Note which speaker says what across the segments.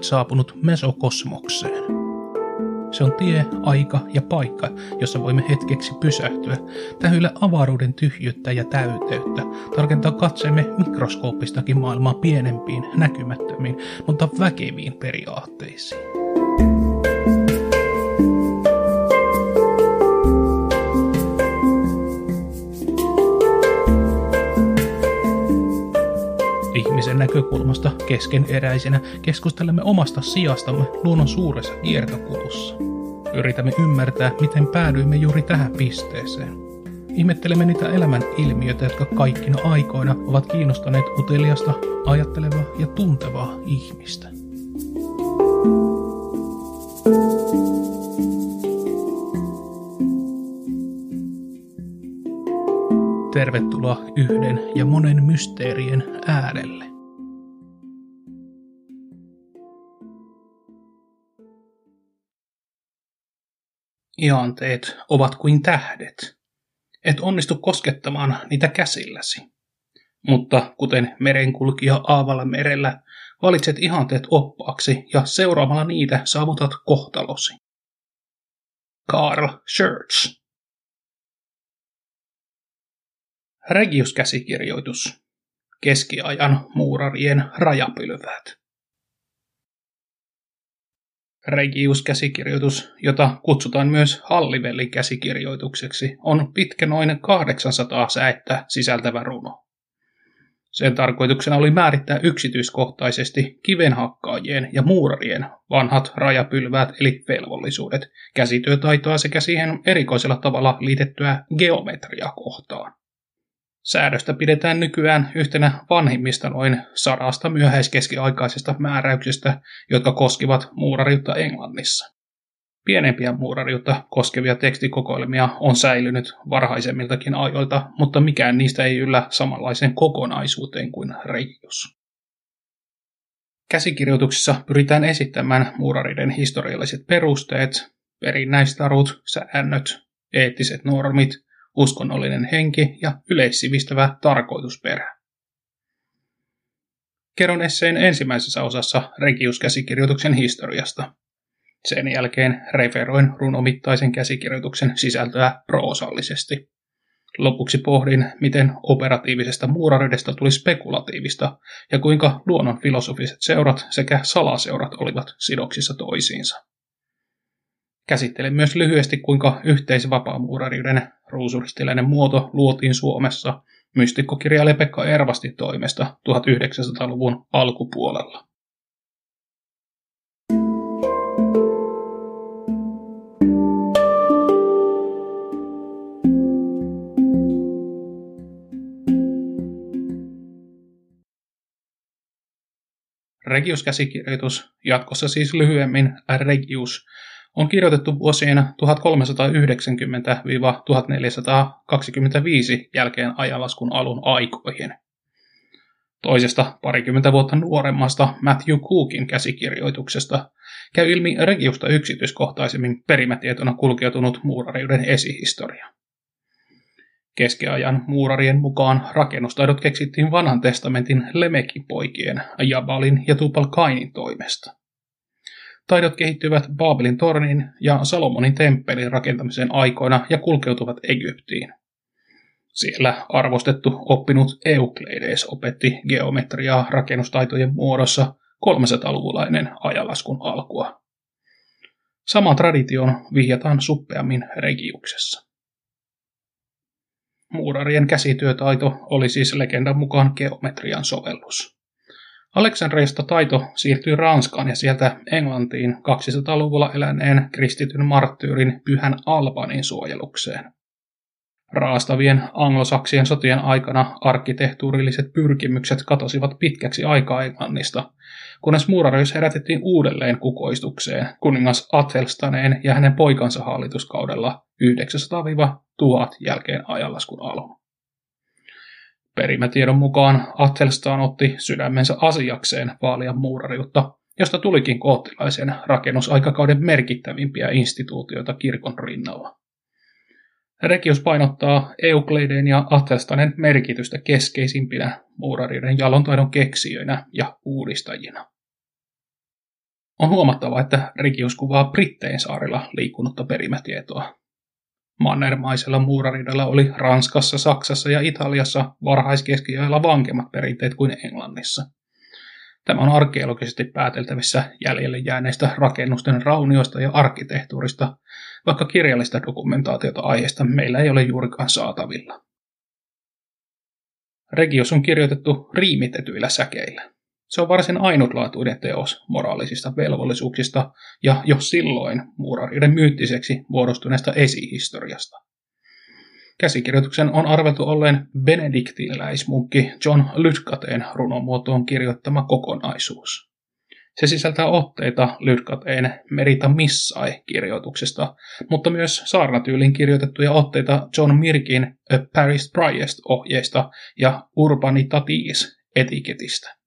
Speaker 1: olet saapunut mesokosmokseen. Se on tie, aika ja paikka, jossa voimme hetkeksi pysähtyä, tähyillä avaruuden tyhjyyttä ja täyteyttä, tarkentaa katseemme mikroskooppistakin maailmaa pienempiin, näkymättömiin, mutta väkeviin periaatteisiin. Näkökulmasta keskeneräisenä keskustelemme omasta sijastamme luonnon suuressa kiertokulussa. Yritämme ymmärtää, miten päädyimme juuri tähän pisteeseen. Ihmettelemme niitä elämän ilmiöitä, jotka kaikkina aikoina ovat kiinnostaneet uteliasta, ajattelevaa ja tuntevaa ihmistä. Tervetuloa yhden ja monen mysteerien äärelle. Ianteet ovat kuin tähdet. Et onnistu koskettamaan niitä käsilläsi. Mutta kuten merenkulkija aavalla merellä, valitset ihanteet oppaaksi ja seuraamalla niitä saavutat kohtalosi. Carl Schurz Regius-käsikirjoitus. Keskiajan muurarien rajapylväät. Regius-käsikirjoitus, jota kutsutaan myös Hallivellin käsikirjoitukseksi, on pitkä noin 800 säettä sisältävä runo. Sen tarkoituksena oli määrittää yksityiskohtaisesti kivenhakkaajien ja muurarien vanhat rajapylväät eli velvollisuudet, käsityötaitoa sekä siihen erikoisella tavalla liitettyä geometria kohtaan. Säädöstä pidetään nykyään yhtenä vanhimmista noin sarasta myöhäiskeskiaikaisesta määräyksistä, jotka koskivat muurariutta Englannissa. Pienempiä muurariutta koskevia tekstikokoelmia on säilynyt varhaisemmiltakin ajoilta, mutta mikään niistä ei yllä samanlaiseen kokonaisuuteen kuin Regius. Käsikirjoituksissa pyritään esittämään muurariden historialliset perusteet, perinnäistarut, säännöt, eettiset normit – uskonnollinen henki ja yleissivistävä tarkoitusperä. Kerron esseen ensimmäisessä osassa Regius-käsikirjoituksen historiasta. Sen jälkeen referoin runomittaisen käsikirjoituksen sisältöä proosallisesti. Lopuksi pohdin, miten operatiivisesta muuraridesta tuli spekulatiivista ja kuinka luonnon filosofiset seurat sekä salaseurat olivat sidoksissa toisiinsa. Käsittelen myös lyhyesti, kuinka yhteisvapaamuurariuden ruusuristiläinen muoto luotiin Suomessa mystikkokirjailija Pekka Ervasti toimesta 1900-luvun alkupuolella. Regius-käsikirjoitus, jatkossa siis lyhyemmin Regius, on kirjoitettu vuosien 1390-1425 jälkeen ajanlaskun alun aikoihin. Toisesta parikymmentä vuotta nuoremmasta Matthew Cookin käsikirjoituksesta käy ilmi Regiusta yksityiskohtaisemmin perimätietona kulkeutunut muurariuden esihistoria. Keskiajan muurarien mukaan rakennustaidot keksittiin vanhan testamentin Lemekin poikien Jabalin ja Tupal Kainin toimesta. Taidot kehittyvät Baabelin tornin ja Salomonin temppelin rakentamisen aikoina ja kulkeutuvat Egyptiin. Siellä arvostettu oppinut Eukleides opetti geometriaa rakennustaitojen muodossa 300-luvulainen ajalaskun alkua. Sama tradition vihjataan suppeammin regiuksessa. Muurarien käsityötaito oli siis legendan mukaan geometrian sovellus. Aleksandriasta taito siirtyi Ranskaan ja sieltä Englantiin 200-luvulla eläneen kristityn marttyyrin pyhän Albanin suojelukseen. Raastavien anglosaksien sotien aikana arkkitehtuurilliset pyrkimykset katosivat pitkäksi aikaa Englannista, kunnes muurareus herätettiin uudelleen kukoistukseen kuningas Athelstaneen ja hänen poikansa hallituskaudella 900-1000 jälkeen ajanlaskun alun. Perimätiedon mukaan Athelstaan otti sydämensä asiakseen vaalia muurariutta, josta tulikin koottilaisen rakennusaikakauden merkittävimpiä instituutioita kirkon rinnalla. Rekius painottaa Eukleideen ja Athelstanen merkitystä keskeisimpinä muurariden jalontaidon keksijöinä ja uudistajina. On huomattava, että Regius kuvaa Brittein saarilla liikkunutta perimätietoa. Mannermaisella muuraridalla oli Ranskassa, Saksassa ja Italiassa varhaiskeskiajalla vankemmat perinteet kuin Englannissa. Tämä on arkeologisesti pääteltävissä jäljelle jääneistä rakennusten raunioista ja arkkitehtuurista, vaikka kirjallista dokumentaatiota aiheesta meillä ei ole juurikaan saatavilla. Regios on kirjoitettu riimitetyillä säkeillä. Se on varsin ainutlaatuinen teos moraalisista velvollisuuksista ja jo silloin muurariden myyttiseksi muodostuneesta esihistoriasta. Käsikirjoituksen on arveltu olleen benediktiläismunkki John Lytkateen runomuotoon kirjoittama kokonaisuus. Se sisältää otteita Lytkateen Merita Missai-kirjoituksesta, mutta myös saarnatyylin kirjoitettuja otteita John Mirkin A Paris Priest-ohjeista ja Urbanitatis etiketistä.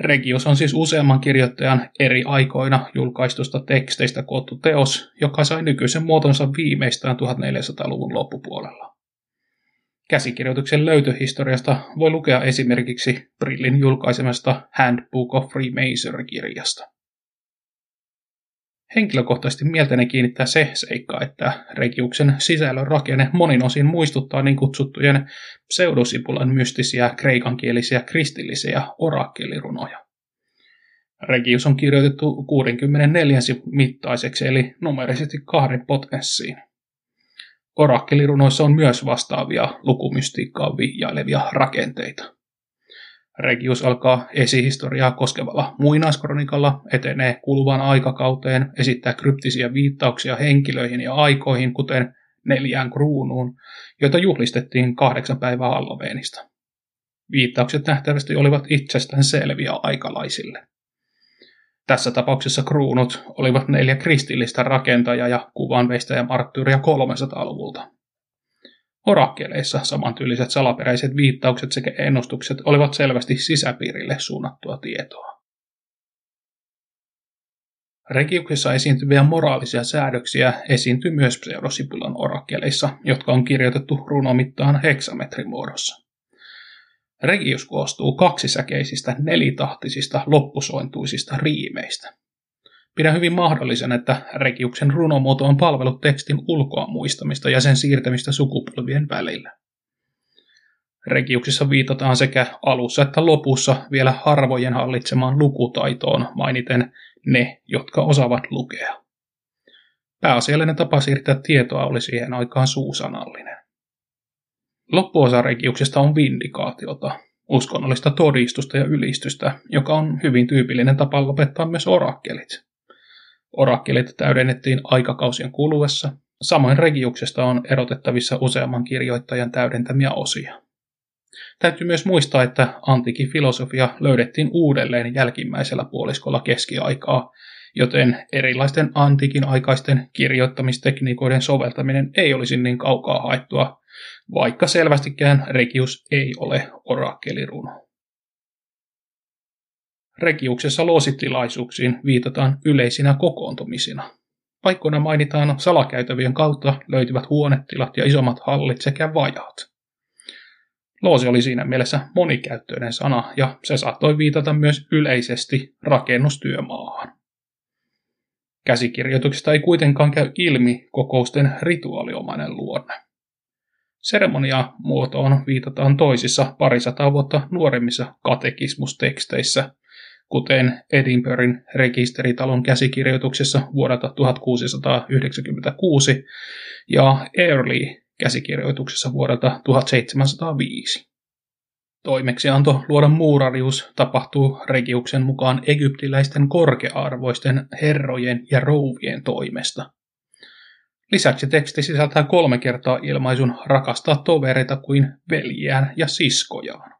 Speaker 1: Regius on siis useamman kirjoittajan eri aikoina julkaistusta teksteistä koottu teos, joka sai nykyisen muotonsa viimeistään 1400-luvun loppupuolella. Käsikirjoituksen löytöhistoriasta voi lukea esimerkiksi Brillin julkaisemasta Handbook of Freemasonry-kirjasta. Henkilökohtaisesti mieltäni kiinnittää se seikka, että Regiuksen sisällön rakenne monin osin muistuttaa niin kutsuttujen pseudosipulan mystisiä kreikankielisiä kristillisiä orakkelirunoja. Regius on kirjoitettu 64 mittaiseksi eli numerisesti kahden potenssiin. Orakkelirunoissa on myös vastaavia lukumystiikkaa vihjailevia rakenteita. Regius alkaa esihistoriaa koskevalla muinaiskronikalla, etenee kuluvaan aikakauteen, esittää kryptisiä viittauksia henkilöihin ja aikoihin, kuten neljään kruunuun, joita juhlistettiin kahdeksan päivää Halloweenista. Viittaukset nähtävästi olivat itsestään selviä aikalaisille. Tässä tapauksessa kruunut olivat neljä kristillistä rakentajaa ja kuvanveistäjä marttyyriä 300-luvulta. Orakkeleissa samantyyliset salaperäiset viittaukset sekä ennustukset olivat selvästi sisäpiirille suunnattua tietoa. Regiuksessa esiintyviä moraalisia säädöksiä esiintyy myös pseudosipulan orakkeleissa, jotka on kirjoitettu runomittaan heksametrimuodossa. Regius koostuu kaksisäkeisistä nelitahtisista loppusointuisista riimeistä. Pidän hyvin mahdollisen, että Regiuksen runomuoto on palvellut tekstin ulkoa muistamista ja sen siirtämistä sukupolvien välillä. Regiuksissa viitataan sekä alussa että lopussa vielä harvojen hallitsemaan lukutaitoon mainiten ne, jotka osaavat lukea. Pääasiallinen tapa siirtää tietoa oli siihen aikaan suusanallinen. Loppuosa Regiuksesta on vindikaatiota, uskonnollista todistusta ja ylistystä, joka on hyvin tyypillinen tapa lopettaa myös orakkelit. Orakkelit täydennettiin aikakausien kuluessa. Samoin regiuksesta on erotettavissa useamman kirjoittajan täydentämiä osia. Täytyy myös muistaa, että antiikin filosofia löydettiin uudelleen jälkimmäisellä puoliskolla keskiaikaa, joten erilaisten antiikin aikaisten kirjoittamistekniikoiden soveltaminen ei olisi niin kaukaa haettua, vaikka selvästikään Regius ei ole orakkeliruno. Regiuksessa loositilaisuuksiin viitataan yleisinä kokoontumisina. Paikkoina mainitaan salakäytävien kautta löytyvät huonetilat ja isommat hallit sekä vajaat. Loosi oli siinä mielessä monikäyttöinen sana ja se saattoi viitata myös yleisesti rakennustyömaahan. Käsikirjoituksesta ei kuitenkaan käy ilmi kokousten rituaaliomainen luonne. Seremonia muotoon viitataan toisissa parisataa vuotta nuoremmissa katekismusteksteissä, kuten Edinburghin rekisteritalon käsikirjoituksessa vuodelta 1696 ja Early käsikirjoituksessa vuodelta 1705. Toimeksianto luoda muurarius tapahtuu Regiuksen mukaan egyptiläisten korkearvoisten herrojen ja rouvien toimesta. Lisäksi teksti sisältää kolme kertaa ilmaisun rakastaa tovereita kuin veljiään ja siskojaan.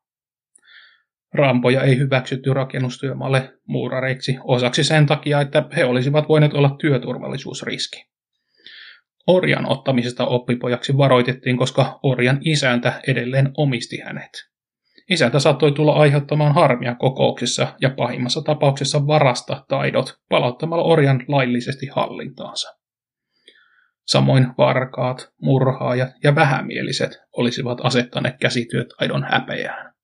Speaker 1: Rampoja ei hyväksytty rakennustyömaalle muurareiksi osaksi sen takia, että he olisivat voineet olla työturvallisuusriski. Orjan ottamisesta oppipojaksi varoitettiin, koska orjan isäntä edelleen omisti hänet. Isäntä saattoi tulla aiheuttamaan harmia kokouksissa ja pahimmassa tapauksessa varasta taidot palauttamalla orjan laillisesti hallintaansa. Samoin varkaat, murhaajat ja vähämieliset olisivat asettaneet käsityötaidon häpeään.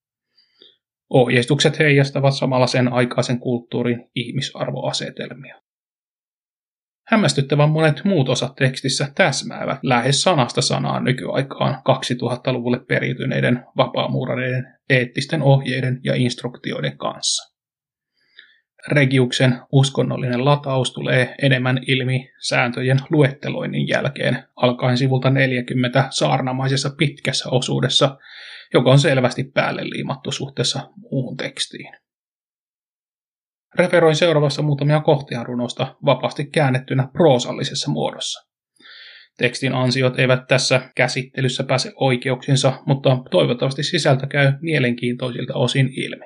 Speaker 1: Ohjeistukset heijastavat samalla sen aikaisen kulttuurin ihmisarvoasetelmia. Hämmästyttävän monet muut osat tekstissä täsmäävät lähes sanasta sanaan nykyaikaan 2000-luvulle periytyneiden vapaamuurareiden eettisten ohjeiden ja instruktioiden kanssa. Regiuksen uskonnollinen lataus tulee enemmän ilmi sääntöjen luetteloinnin jälkeen, alkaen sivulta 40 saarnamaisessa pitkässä osuudessa, joka on selvästi päälle liimattu suhteessa muuhun tekstiin. Referoin seuraavassa muutamia kohtia runosta vapaasti käännettynä proosallisessa muodossa. Tekstin ansiot eivät tässä käsittelyssä pääse oikeuksinsa, mutta toivottavasti sisältö käy mielenkiintoisilta osin ilmi.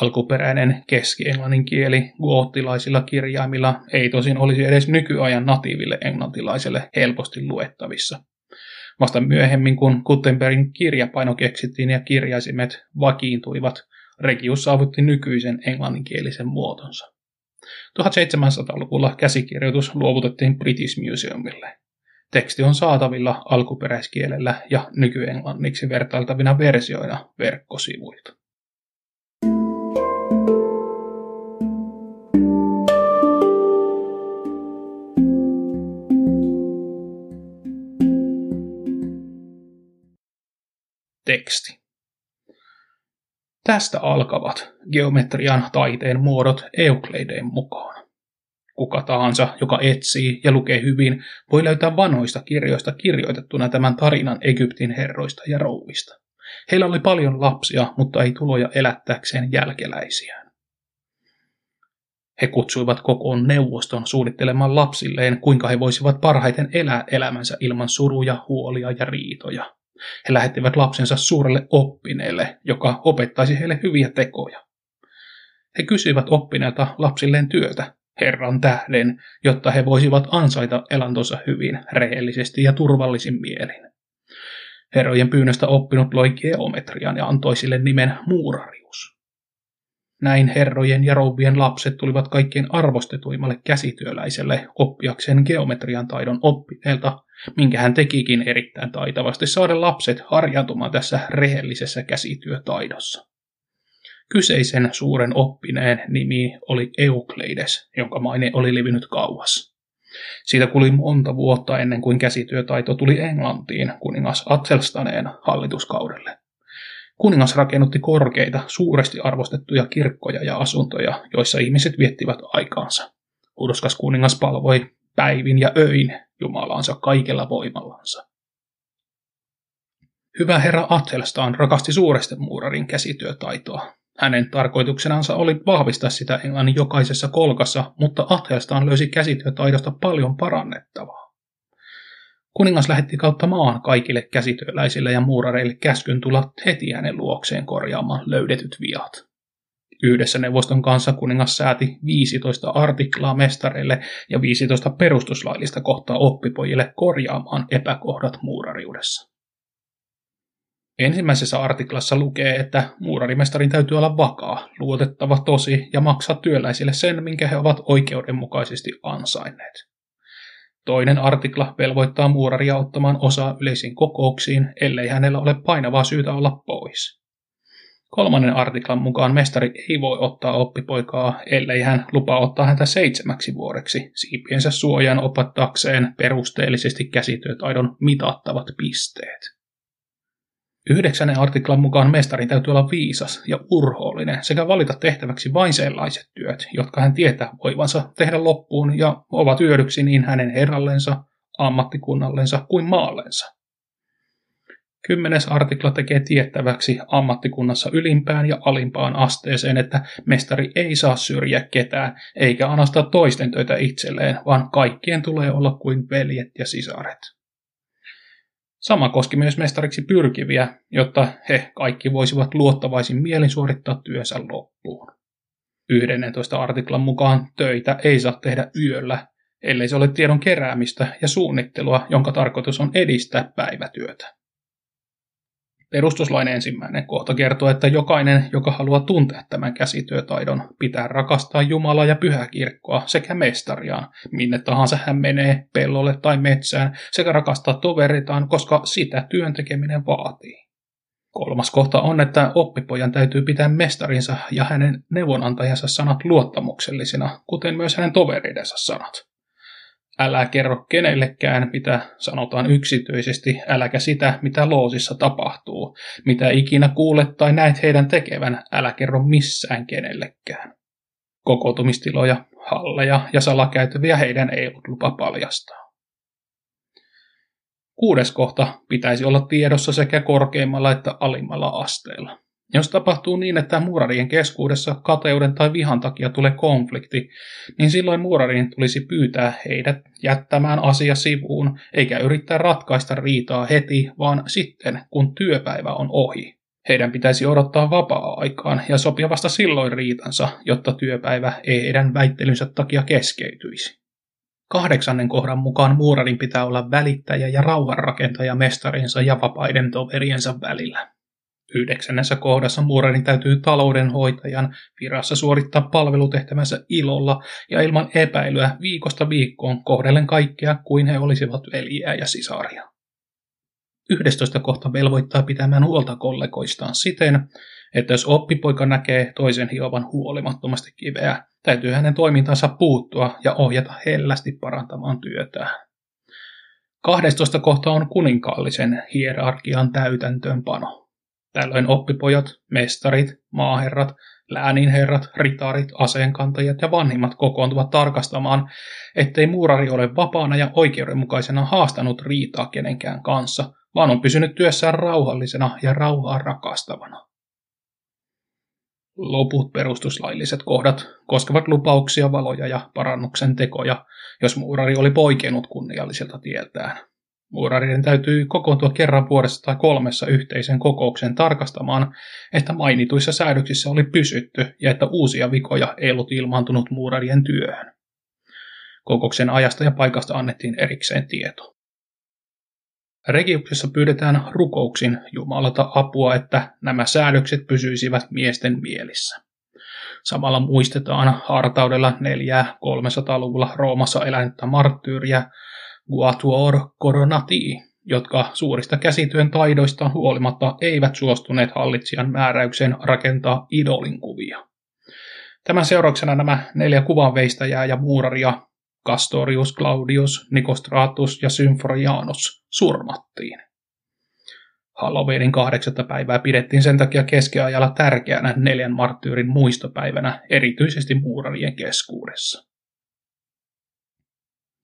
Speaker 1: Alkuperäinen keski-englannin kieli goottilaisilla kirjaimilla ei tosin olisi edes nykyajan natiiville englantilaiselle helposti luettavissa. Vasta myöhemmin, kun Gutenbergin kirjapaino keksittiin ja kirjaisimet vakiintuivat, Regius saavutti nykyisen englanninkielisen muotonsa. 1700-luvulla käsikirjoitus luovutettiin British Museumille. Teksti on saatavilla alkuperäiskielellä ja nykyenglanniksi vertailtavina versioina verkkosivuilta. Teksti. Tästä alkavat geometrian taiteen muodot Eukleideen mukaan. Kuka tahansa, joka etsii ja lukee hyvin, voi löytää vanhoista kirjoista kirjoitettuna tämän tarinan Egyptin herroista ja rouvista. Heillä oli paljon lapsia, mutta ei tuloja elättääkseen jälkeläisiään. He kutsuivat kokoon neuvoston suunnittelemaan lapsilleen, kuinka he voisivat parhaiten elää elämänsä ilman suruja, huolia ja riitoja. He lähettivät lapsensa suurelle oppineelle, joka opettaisi heille hyviä tekoja. He kysyivät oppineelta lapsilleen työtä, Herran tähden, jotta he voisivat ansaita elantonsa hyvin, rehellisesti ja turvallisin mielin. Herrojen pyynnöstä oppinut loi geometrian ja antoi sille nimen muurarius. Näin herrojen ja rouvien lapset tulivat kaikkein arvostetuimmalle käsityöläiselle oppiakseen geometrian taidon oppineelta, minkä hän tekikin erittäin taitavasti saada lapset harjantumaan tässä rehellisessä käsityötaidossa. Kyseisen suuren oppineen nimi oli Eukleides, jonka maine oli levinnyt kauas. Siitä kuli monta vuotta ennen kuin käsityötaito tuli Englantiin kuningas Atselstaneen hallituskaudelle. Kuningas rakennutti korkeita, suuresti arvostettuja kirkkoja ja asuntoja, joissa ihmiset viettivät aikaansa. Uudoskas kuningas palvoi päivin ja öin Jumalansa kaikella voimallansa. Hyvä herra Atelstaan rakasti suuresti muurarin käsityötaitoa. Hänen tarkoituksenansa oli vahvistaa sitä Englannin jokaisessa kolkassa, mutta Atelstaan löysi käsityötaidosta paljon parannettavaa. Kuningas lähetti kautta maan kaikille käsityöläisille ja muurareille käskyn tulla heti hänen luokseen korjaamaan löydetyt viat. Yhdessä neuvoston kanssa kuningas sääti 15 artiklaa mestareille ja 15 perustuslaillista kohtaa oppipojille korjaamaan epäkohdat muurariudessa. Ensimmäisessä artiklassa lukee, että muurarimestarin täytyy olla vakaa, luotettava tosi ja maksaa työläisille sen, minkä he ovat oikeudenmukaisesti ansainneet. Toinen artikla velvoittaa muuraria ottamaan osaa yleisiin kokouksiin, ellei hänellä ole painavaa syytä olla pois. Kolmannen artiklan mukaan mestari ei voi ottaa oppipoikaa, ellei hän lupaa ottaa häntä seitsemäksi vuodeksi siipiensä suojan opattakseen perusteellisesti käsityötaidon mitattavat pisteet. Yhdeksännen artiklan mukaan mestarin täytyy olla viisas ja urhoollinen sekä valita tehtäväksi vain sellaiset työt, jotka hän tietää voivansa tehdä loppuun ja ovat hyödyksi niin hänen herrallensa, ammattikunnallensa kuin maallensa. Kymmenes artikla tekee tiettäväksi ammattikunnassa ylimpään ja alimpaan asteeseen, että mestari ei saa syrjiä ketään, eikä anasta toisten töitä itselleen, vaan kaikkien tulee olla kuin veljet ja sisaret. Sama koski myös mestariksi pyrkiviä, jotta he kaikki voisivat luottavaisin mielin suorittaa työnsä loppuun. 11 artiklan mukaan töitä ei saa tehdä yöllä, ellei se ole tiedon keräämistä ja suunnittelua, jonka tarkoitus on edistää päivätyötä. Perustuslain ensimmäinen kohta kertoo, että jokainen, joka haluaa tuntea tämän käsityötaidon, pitää rakastaa Jumalaa ja pyhäkirkkoa sekä mestariaan, minne tahansa hän menee, pellolle tai metsään, sekä rakastaa toveritaan, koska sitä työn tekeminen vaatii. Kolmas kohta on, että oppipojan täytyy pitää mestarinsa ja hänen neuvonantajansa sanat luottamuksellisina, kuten myös hänen toveridensa sanat. Älä kerro kenellekään, mitä sanotaan yksityisesti, äläkä sitä, mitä loosissa tapahtuu. Mitä ikinä kuulet tai näet heidän tekevän, älä kerro missään kenellekään. Kokoontumistiloja, halleja ja salakäytäviä heidän ei ollut lupa paljastaa. Kuudes kohta pitäisi olla tiedossa sekä korkeimmalla että alimmalla asteella. Jos tapahtuu niin, että muurarien keskuudessa kateuden tai vihan takia tulee konflikti, niin silloin muurarien tulisi pyytää heidät jättämään asia sivuun, eikä yrittää ratkaista riitaa heti, vaan sitten, kun työpäivä on ohi. Heidän pitäisi odottaa vapaa-aikaan ja sopia vasta silloin riitansa, jotta työpäivä ei heidän väittelynsä takia keskeytyisi. Kahdeksannen kohdan mukaan muurarin pitää olla välittäjä ja rauhanrakentaja mestarinsa ja vapaiden toveriensa välillä. Yhdeksännessä kohdassa muurarin täytyy taloudenhoitajan virassa suorittaa palvelutehtävänsä ilolla ja ilman epäilyä viikosta viikkoon kohdellen kaikkea kuin he olisivat veljiä ja sisaria. 11 kohta velvoittaa pitämään huolta kollegoistaan siten, että jos oppipoika näkee toisen hiovan huolimattomasti kiveä, täytyy hänen toimintansa puuttua ja ohjata hellästi parantamaan työtään. 12 kohta on kuninkaallisen hierarkian täytäntöönpano. Tällöin oppipojat, mestarit, maaherrat, lääninherrat, ritarit, aseenkantajat ja vanhimmat kokoontuvat tarkastamaan, ettei muurari ole vapaana ja oikeudenmukaisena haastanut riitaa kenenkään kanssa, vaan on pysynyt työssään rauhallisena ja rauhaa rakastavana. Loput perustuslailliset kohdat koskevat lupauksia, valoja ja parannuksen tekoja, jos muurari oli poikennut kunnialliselta tieltään. Muurarien täytyy kokoontua kerran vuodessa tai kolmessa yhteisen kokouksen tarkastamaan, että mainituissa säädöksissä oli pysytty ja että uusia vikoja ei ollut ilmaantunut muurarien työhön. Kokouksen ajasta ja paikasta annettiin erikseen tieto. Regiuksessa pyydetään rukouksin Jumalalta apua, että nämä säädökset pysyisivät miesten mielissä. Samalla muistetaan hartaudella 400-300-luvulla Roomassa elänyttä marttyyriä Guatuor Coronati, jotka suurista käsityön taidoistaan huolimatta eivät suostuneet hallitsijan määräykseen rakentaa idolin kuvia. Tämän seurauksena nämä neljä kuvanveistäjää ja muuraria Castorius, Claudius, Nikostratus ja Symforianus surmattiin. Halloweenin kahdeksatta päivää pidettiin sen takia keskiajalla tärkeänä neljän marttyyrin muistopäivänä, erityisesti muurarien keskuudessa.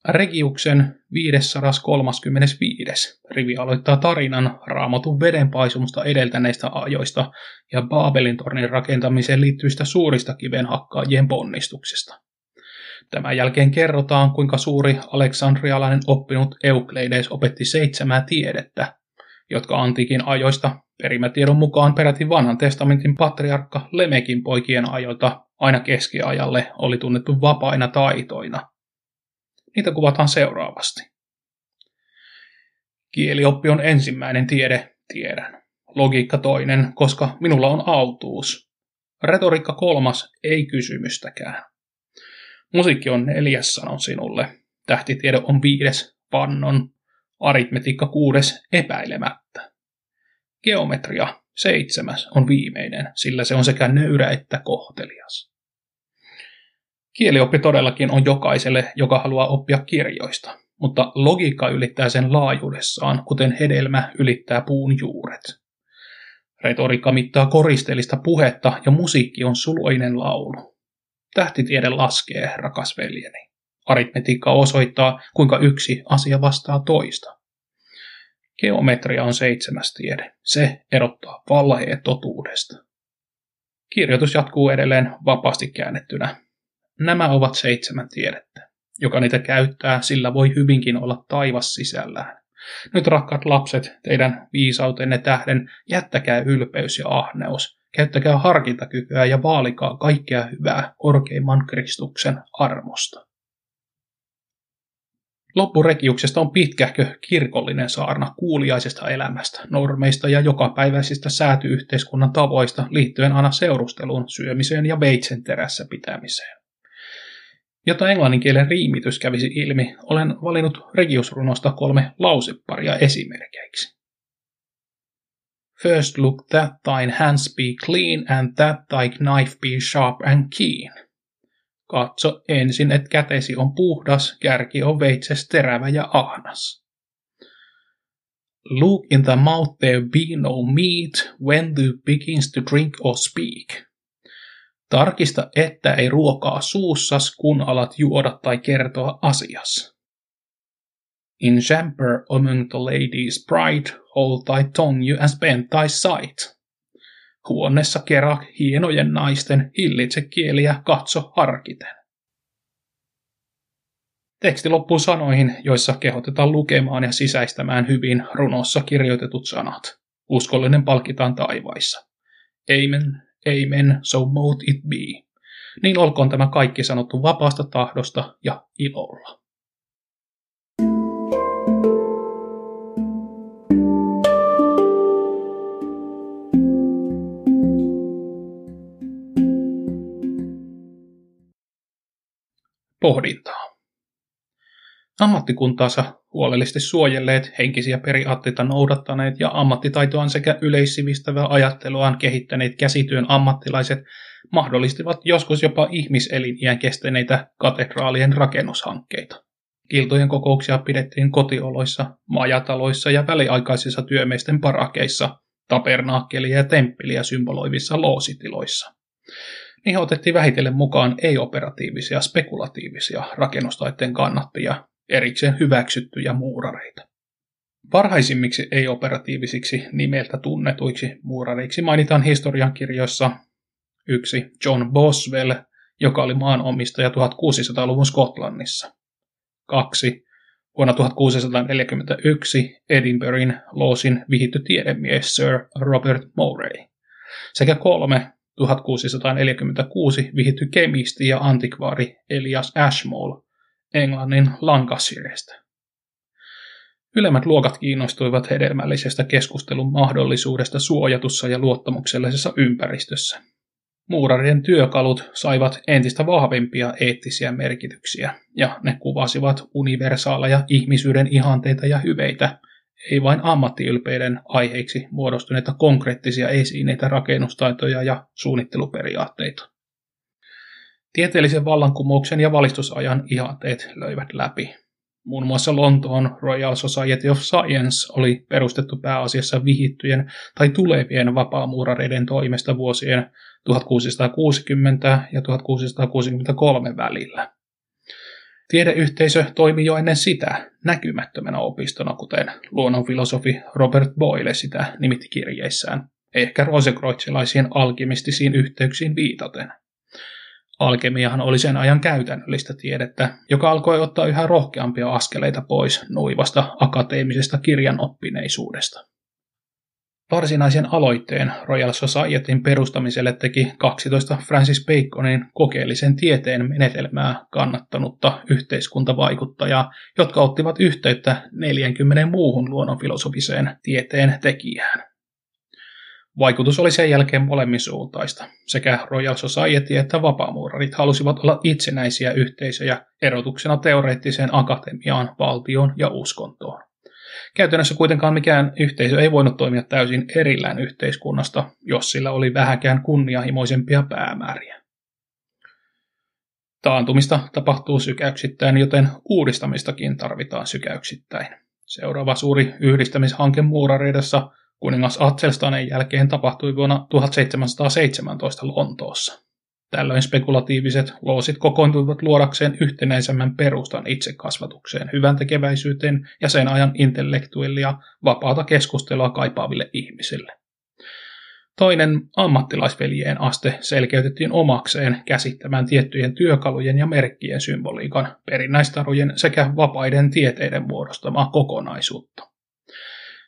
Speaker 1: Regiuksen 535. rivi aloittaa tarinan raamatun vedenpaisumusta edeltäneistä ajoista ja Baabelin tornin rakentamiseen liittyvistä suurista kivenhakkaajien ponnistuksista. Tämän jälkeen kerrotaan, kuinka suuri aleksandrialainen oppinut Eukleides opetti seitsemää tiedettä, jotka antiikin ajoista perimätiedon mukaan peräti vanhan testamentin patriarkka Lemekin poikien ajoilta aina keskiajalle oli tunnettu vapaina taitoina. Niitä kuvataan seuraavasti. Kielioppi on ensimmäinen tiede, tiedän. Logiikka toinen, koska minulla on autuus. Retoriikka kolmas, ei kysymystäkään. Musiikki on neljäs, sanon sinulle. Tähtitiede on viides, vannon. Aritmetiikka kuudes, epäilemättä. Geometria, seitsemäs, on viimeinen, sillä se on sekä nöyrä että kohtelias. Kielioppi todellakin on jokaiselle, joka haluaa oppia kirjoista, mutta logiikka ylittää sen laajuudessaan, kuten hedelmä ylittää puun juuret. Retoriikka mittaa koristeellista puhetta ja musiikki on suloinen laulu. Tähtitiede laskee, rakas veljeni. Aritmetiikka osoittaa, kuinka yksi asia vastaa toista. Geometria on seitsemäs tiede. Se erottaa valheet totuudesta. Kirjoitus jatkuu edelleen vapaasti käännettynä. Nämä ovat seitsemän tiedettä. Joka niitä käyttää, sillä voi hyvinkin olla taivas sisällään. Nyt rakkaat lapset, teidän viisautenne tähden jättäkää ylpeys ja ahneus, Käyttäkää harkintakykyä ja vaalikaa kaikkea hyvää korkeimman Kristuksen armosta. Loppurekiuksesta on pitkähkö kirkollinen saarna kuuliaisesta elämästä, normeista ja jokapäiväisistä säätyyhteiskunnan tavoista liittyen aina seurusteluun, syömiseen ja veitsen terässä pitämiseen. Jotta englanninkielen riimitys kävisi ilmi, olen valinnut regiusrunosta kolme lauseparia esimerkkeiksi. First look that thine hands be clean and that thy knife be sharp and keen. Katso ensin, että kätesi on puhdas, kärki on veitses terävä ja ahnas. Look in the mouth there be no meat when thou begins to drink or speak. Tarkista, että ei ruokaa suussas, kun alat juoda tai kertoa asias. In chamber among the ladies bright, hold thy tongue you and spend thy sight. Huoneessa kera hienojen naisten, hillitse kieliä, katso harkiten. Teksti loppuu sanoihin, joissa kehotetaan lukemaan ja sisäistämään hyvin runossa kirjoitetut sanat. Uskollinen palkitaan taivaissa. Amen, amen, so mote it be. Niin olkoon tämä kaikki sanottu vapaasta tahdosta ja ilolla. Pohdintaa. Ammattikuntaansa huolellisesti suojelleet, henkisiä periaatteita noudattaneet ja ammattitaitoaan sekä yleissivistävää ajatteluaan kehittäneet käsityön ammattilaiset mahdollistivat joskus jopa ihmiseliniän kestäneitä katedraalien rakennushankkeita. Iltojen kokouksia pidettiin kotioloissa, majataloissa ja väliaikaisissa työmiesten parakeissa, tapernaakkelia ja temppeliä symboloivissa loositiloissa. Niihin otettiin vähitellen mukaan ei-operatiivisia spekulatiivisia rakennustaiteen kannattajia, erikseen hyväksyttyjä muurareita. Parhaisimmiksi ei-operatiivisiksi nimeltä tunnetuiksi muurareiksi mainitaan historiankirjoissa yksi John Boswell, joka oli maanomistaja 1600-luvun Skotlannissa. Kaksi Vuonna 1641 Edinburghin loosin vihitty tiedemies Sir Robert Murray. Sekä kolme 1646 vihitty kemisti ja antikvaari Elias Ashmole Englannin Lancashireista. Ylemmät luokat kiinnostuivat hedelmällisestä keskustelun mahdollisuudesta suojatussa ja luottamuksellisessa ympäristössä. Muurarien työkalut saivat entistä vahvempia eettisiä merkityksiä, ja ne kuvasivat universaaleja ihmisyyden ihanteita ja hyveitä, ei vain ammattiylpeiden aiheiksi muodostuneita konkreettisia esineitä rakennustaitoja ja suunnitteluperiaatteita. Tieteellisen vallankumouksen ja valistusajan ihanteet löivät läpi. Muun muassa Lontoon Royal Society of Science oli perustettu pääasiassa vihittyjen tai tulevien vapaamuurareiden toimesta vuosien 1660 ja 1663 välillä. Tiedeyhteisö toimi jo ennen sitä näkymättömänä opistona, kuten luonnonfilosofi Robert Boyle sitä nimitti kirjeissään, ehkä rosekreutzelaisiin alkimistisiin yhteyksiin viitaten. Alkemiahan oli sen ajan käytännöllistä tiedettä, joka alkoi ottaa yhä rohkeampia askeleita pois nuivasta akateemisesta kirjanoppineisuudesta. Varsinaisen aloitteen Royal Societyn perustamiselle teki 12 Francis Baconin kokeellisen tieteen menetelmää kannattanutta yhteiskuntavaikuttajaa, jotka ottivat yhteyttä 40 muuhun luonnonfilosofiseen tieteen tekijään. Vaikutus oli sen jälkeen suuntaista. Sekä Royal Society että vapaamuurarit halusivat olla itsenäisiä yhteisöjä erotuksena teoreettiseen akatemiaan, valtioon ja uskontoon. Käytännössä kuitenkaan mikään yhteisö ei voinut toimia täysin erillään yhteiskunnasta, jos sillä oli vähäkään kunnianhimoisempia päämääriä. Taantumista tapahtuu sykäyksittäin, joten uudistamistakin tarvitaan sykäyksittäin. Seuraava suuri yhdistämishanke muurareidassa kuningas Atselstanen jälkeen tapahtui vuonna 1717 Lontoossa. Tällöin spekulatiiviset loosit kokoontuivat luodakseen yhtenäisemmän perustan itsekasvatukseen, hyvän tekeväisyyteen ja sen ajan intellektuellia vapaata keskustelua kaipaaville ihmisille. Toinen ammattilaisveljeen aste selkeytettiin omakseen käsittämään tiettyjen työkalujen ja merkkien symboliikan, perinnäistarujen sekä vapaiden tieteiden muodostamaa kokonaisuutta.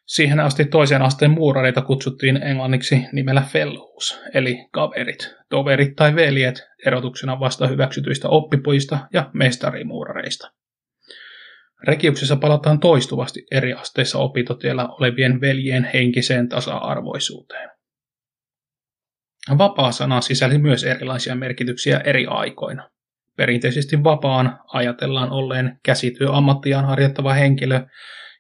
Speaker 1: Siihen asti toisen asteen muurareita kutsuttiin englanniksi nimellä fellows, eli kaverit, toverit tai veljet, erotuksena vasta hyväksytyistä oppipojista ja mestarimuurareista. Rekiuksessa palataan toistuvasti eri asteissa opintotiellä olevien veljien henkiseen tasa-arvoisuuteen. Vapaa-sana sisälsi myös erilaisia merkityksiä eri aikoina. Perinteisesti vapaan ajatellaan olleen käsityöammattiaan harjoittava henkilö,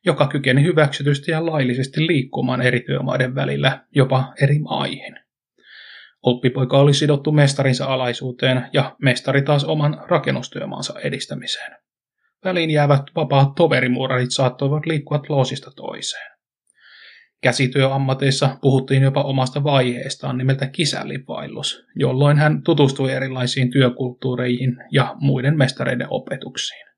Speaker 1: joka kykeni hyväksytysti ja laillisesti liikkumaan eri työmaiden välillä, jopa eri maihin. Oppipoika oli sidottu mestarinsa alaisuuteen ja mestari taas oman rakennustyömaansa edistämiseen. Väliin jäävät vapaat toverimuurarit saattoivat liikkua loosista toiseen. Käsityöammateissa puhuttiin jopa omasta vaiheestaan nimeltä kisällivaillus, jolloin hän tutustui erilaisiin työkulttuureihin ja muiden mestareiden opetuksiin.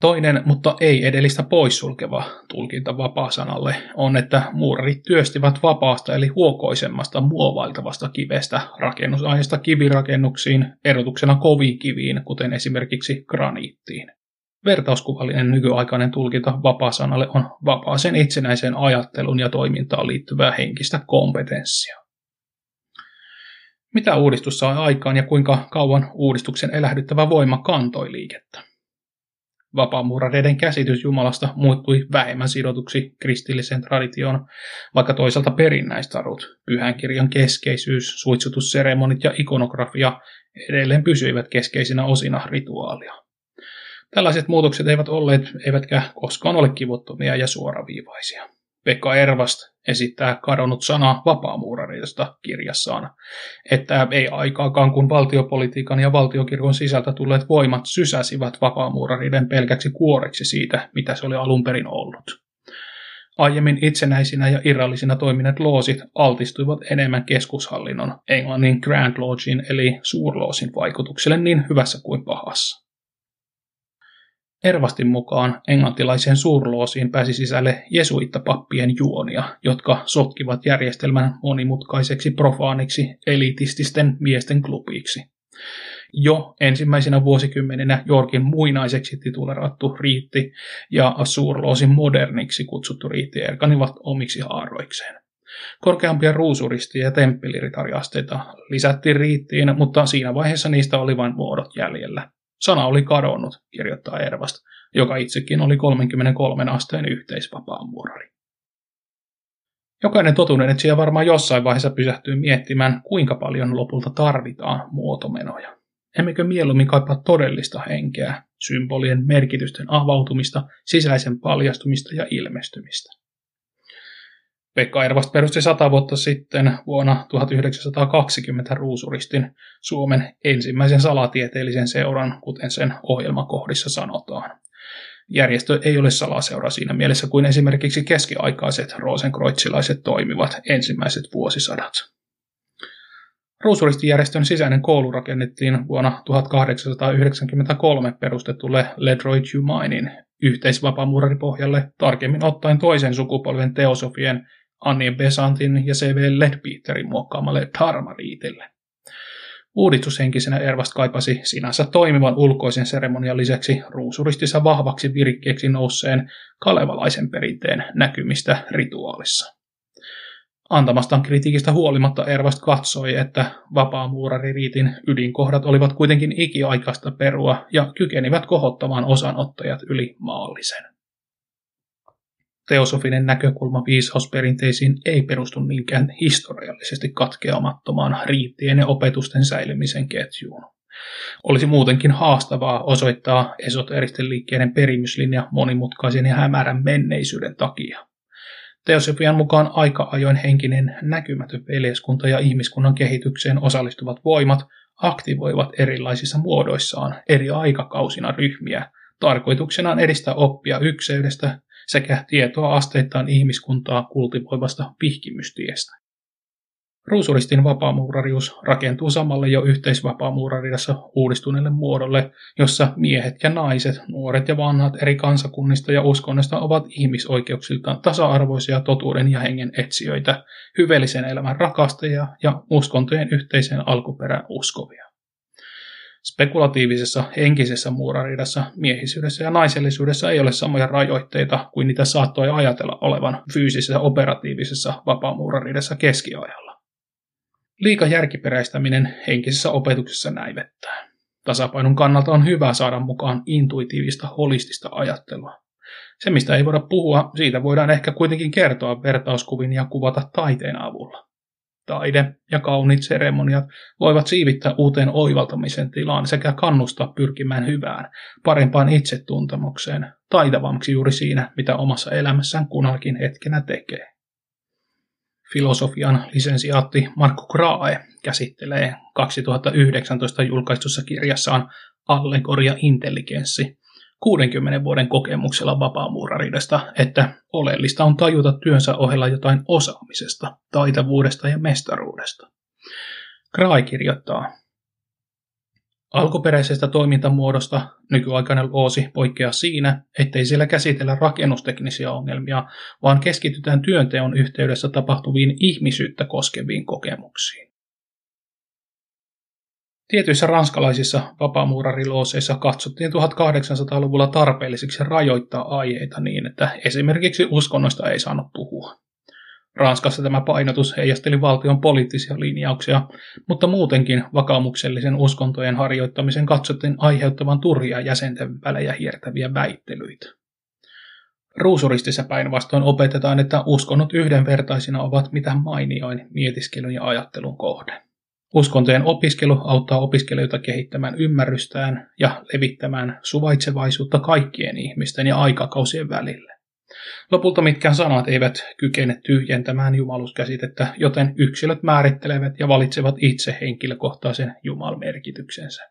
Speaker 1: Toinen, mutta ei edellistä poissulkeva tulkinta vapaa-sanalle on, että muurarit työstivät vapaasta eli huokoisemmasta muovailtavasta kivestä rakennusaineesta kivirakennuksiin erotuksena koviin kiviin, kuten esimerkiksi graniittiin. Vertauskuvallinen nykyaikainen tulkinta vapaa-sanalle on vapaaseen itsenäiseen ajattelun ja toimintaan liittyvää henkistä kompetenssia. Mitä uudistus sai aikaan ja kuinka kauan uudistuksen elähdyttävä voima kantoi liikettä? Vapaamuurareiden käsitys Jumalasta muuttui vähemmän sidotuksi kristilliseen traditioon, vaikka toisaalta perinnäistarut, pyhän kirjan keskeisyys, suitsutusseremonit ja ikonografia edelleen pysyivät keskeisinä osina rituaalia. Tällaiset muutokset eivät olleet eivätkä koskaan ole kivuttomia ja suoraviivaisia. Pekka Ervast esittää kadonnut sana vapaamuurarista kirjassaan, että ei aikaakaan kun valtiopolitiikan ja valtiokirkon sisältä tulleet voimat sysäsivät vapaamuurariden pelkäksi kuoreksi siitä, mitä se oli alun perin ollut. Aiemmin itsenäisinä ja irrallisina toimineet loosit altistuivat enemmän keskushallinnon, englannin Grand Lodgein eli suurloosin vaikutukselle niin hyvässä kuin pahassa. Ervastin mukaan englantilaiseen suurloosiin pääsi sisälle jesuittapappien juonia, jotka sotkivat järjestelmän monimutkaiseksi profaaniksi elitististen miesten klubiksi. Jo ensimmäisenä vuosikymmeninä Jorkin muinaiseksi titulerattu riitti ja suurloosin moderniksi kutsuttu riitti erkanivat omiksi haaroikseen. Korkeampia ruusuristi- ja temppeliritariasteita lisättiin riittiin, mutta siinä vaiheessa niistä oli vain muodot jäljellä. Sana oli kadonnut, kirjoittaa Ervast, joka itsekin oli 33 asteen yhteisvapaamuurari. Jokainen totuuden etsijä varmaan jossain vaiheessa pysähtyy miettimään, kuinka paljon lopulta tarvitaan muotomenoja. Emmekö mieluummin kaipaa todellista henkeä, symbolien merkitysten avautumista, sisäisen paljastumista ja ilmestymistä? Pekka Ervast perusti sata vuotta sitten vuonna 1920 Ruusuristin Suomen ensimmäisen salatieteellisen seuran, kuten sen ohjelmakohdissa sanotaan. Järjestö ei ole salaseura siinä mielessä kuin esimerkiksi keskiaikaiset rosenkreutzilaiset toimivat ensimmäiset vuosisadat. Ruusuristijärjestön sisäinen koulu rakennettiin vuonna 1893 perustetulle Ledroy Humainin yhteisvapaamuuraripohjalle, tarkemmin ottaen toisen sukupolven teosofien Annien Besantin ja C.V. Ledbeaterin muokkaamalle Dharma-riitille. Uudistushenkisenä Ervast kaipasi sinänsä toimivan ulkoisen seremonian lisäksi ruusuristissa vahvaksi virikkeeksi nousseen kalevalaisen perinteen näkymistä rituaalissa. Antamastaan kritiikistä huolimatta Ervast katsoi, että vapaamuuraririitin ydinkohdat olivat kuitenkin ikiaikaista perua ja kykenivät kohottamaan osanottajat yli maallisen. Teosofinen näkökulma viisausperinteisiin ei perustu niinkään historiallisesti katkeamattomaan riittien ja opetusten säilymisen ketjuun. Olisi muutenkin haastavaa osoittaa esoteristen liikkeiden perimyslinja monimutkaisen ja hämärän menneisyyden takia. Teosofian mukaan aika ajoin henkinen näkymätön veljeskunta ja ihmiskunnan kehitykseen osallistuvat voimat aktivoivat erilaisissa muodoissaan eri aikakausina ryhmiä, tarkoituksenaan edistää oppia ykseydestä sekä tietoa asteittain ihmiskuntaa kultivoivasta vihkimystiestä. Ruusuristin vapaamuurarius rakentuu samalle jo yhteisvapaamuuraridassa uudistuneelle muodolle, jossa miehet ja naiset, nuoret ja vanhat eri kansakunnista ja uskonnoista ovat ihmisoikeuksiltaan tasa-arvoisia totuuden ja hengen etsijöitä, hyveellisen elämän rakastajia ja uskontojen yhteiseen alkuperään uskovia. Spekulatiivisessa henkisessä muuraridassa miehisyydessä ja naisellisuudessa ei ole samoja rajoitteita kuin niitä saattoi ajatella olevan fyysisessä operatiivisessa vapaamuuraridassa keskiajalla. Liika järkiperäistäminen henkisessä opetuksessa näivettää. Tasapainon kannalta on hyvä saada mukaan intuitiivista, holistista ajattelua. Se, mistä ei voida puhua, siitä voidaan ehkä kuitenkin kertoa vertauskuvin ja kuvata taiteen avulla. Taide ja kauniit seremoniat voivat siivittää uuteen oivaltamisen tilaan sekä kannustaa pyrkimään hyvään, parempaan itsetuntemukseen, taitavammaksi juuri siinä, mitä omassa elämässään kunakin hetkenä tekee. Filosofian lisensiaatti Markku Krae käsittelee 2019 julkaistussa kirjassaan Allegoria intelligenssi 60 vuoden kokemuksella vapaamuuraridesta, että oleellista on tajuta työnsä ohella jotain osaamisesta, taitavuudesta ja mestaruudesta. Kraai kirjoittaa, Alkuperäisestä toimintamuodosta nykyaikainen luosi poikkeaa siinä, ettei siellä käsitellä rakennusteknisiä ongelmia, vaan keskitytään työnteon yhteydessä tapahtuviin ihmisyyttä koskeviin kokemuksiin. Tietyissä ranskalaisissa vapaamuurarilooseissa katsottiin 1800-luvulla tarpeellisiksi rajoittaa aiheita niin, että esimerkiksi uskonnoista ei saanut puhua. Ranskassa tämä painotus heijasteli valtion poliittisia linjauksia, mutta muutenkin vakaumuksellisen uskontojen harjoittamisen katsottiin aiheuttavan turhia jäsenten välejä hiertäviä väittelyitä. Ruusuristissä päinvastoin opetetaan, että uskonnot yhdenvertaisina ovat mitä mainioin mietiskelyn ja ajattelun kohde. Uskontojen opiskelu auttaa opiskelijoita kehittämään ymmärrystään ja levittämään suvaitsevaisuutta kaikkien ihmisten ja aikakausien välille. Lopulta mitkään sanat eivät kykene tyhjentämään jumaluskäsitettä, joten yksilöt määrittelevät ja valitsevat itse henkilökohtaisen jumalmerkityksensä.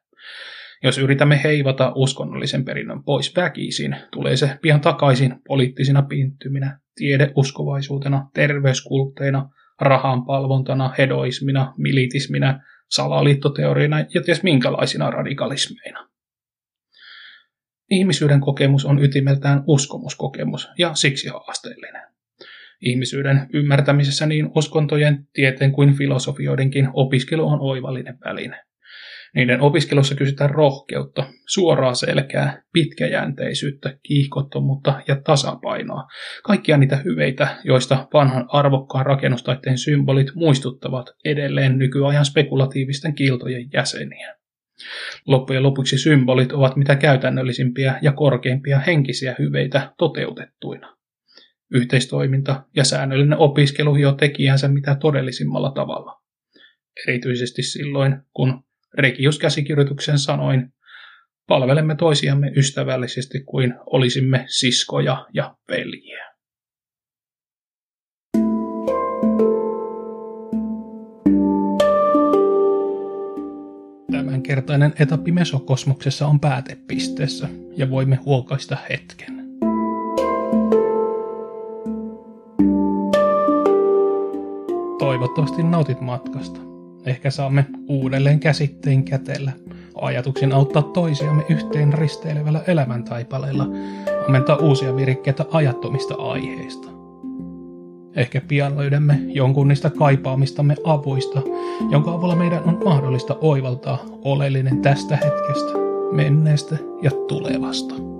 Speaker 1: Jos yritämme heivata uskonnollisen perinnön pois väkisin, tulee se pian takaisin poliittisina pinttyminä, tiedeuskovaisuutena, terveyskultteina, rahan palvontana, hedoismina, militisminä, salaliittoteoriina ja ties minkälaisina radikalismeina. Ihmisyyden kokemus on ytimeltään uskomuskokemus ja siksi haasteellinen. Ihmisyyden ymmärtämisessä niin uskontojen, tieteen kuin filosofioidenkin opiskelu on oivallinen väline. Niiden opiskelussa kysytään rohkeutta, suoraa selkää, pitkäjänteisyyttä, kiihkottomuutta ja tasapainoa. Kaikkia niitä hyveitä, joista vanhan arvokkaan rakennustaitteen symbolit muistuttavat edelleen nykyajan spekulatiivisten kiltojen jäseniä. Loppujen lopuksi symbolit ovat mitä käytännöllisimpiä ja korkeimpia henkisiä hyveitä toteutettuina. Yhteistoiminta ja säännöllinen opiskelu hio tekijänsä mitä todellisimmalla tavalla. Erityisesti silloin, kun Regius-käsikirjoituksen sanoin, palvelemme toisiamme ystävällisesti kuin olisimme siskoja ja veljiä. Tämänkertainen etappi mesokosmoksessa on päätepisteessä ja voimme huokaista hetken. Toivottavasti nautit matkasta. Ehkä saamme uudelleen käsitteen kätellä, ajatuksin auttaa toisiamme yhteen risteilevällä elämäntaipaleella, ammentaa uusia virikkeitä ajattomista aiheista. Ehkä pian löydämme jonkun niistä kaipaamistamme avuista, jonka avulla meidän on mahdollista oivaltaa oleellinen tästä hetkestä, menneestä ja tulevasta.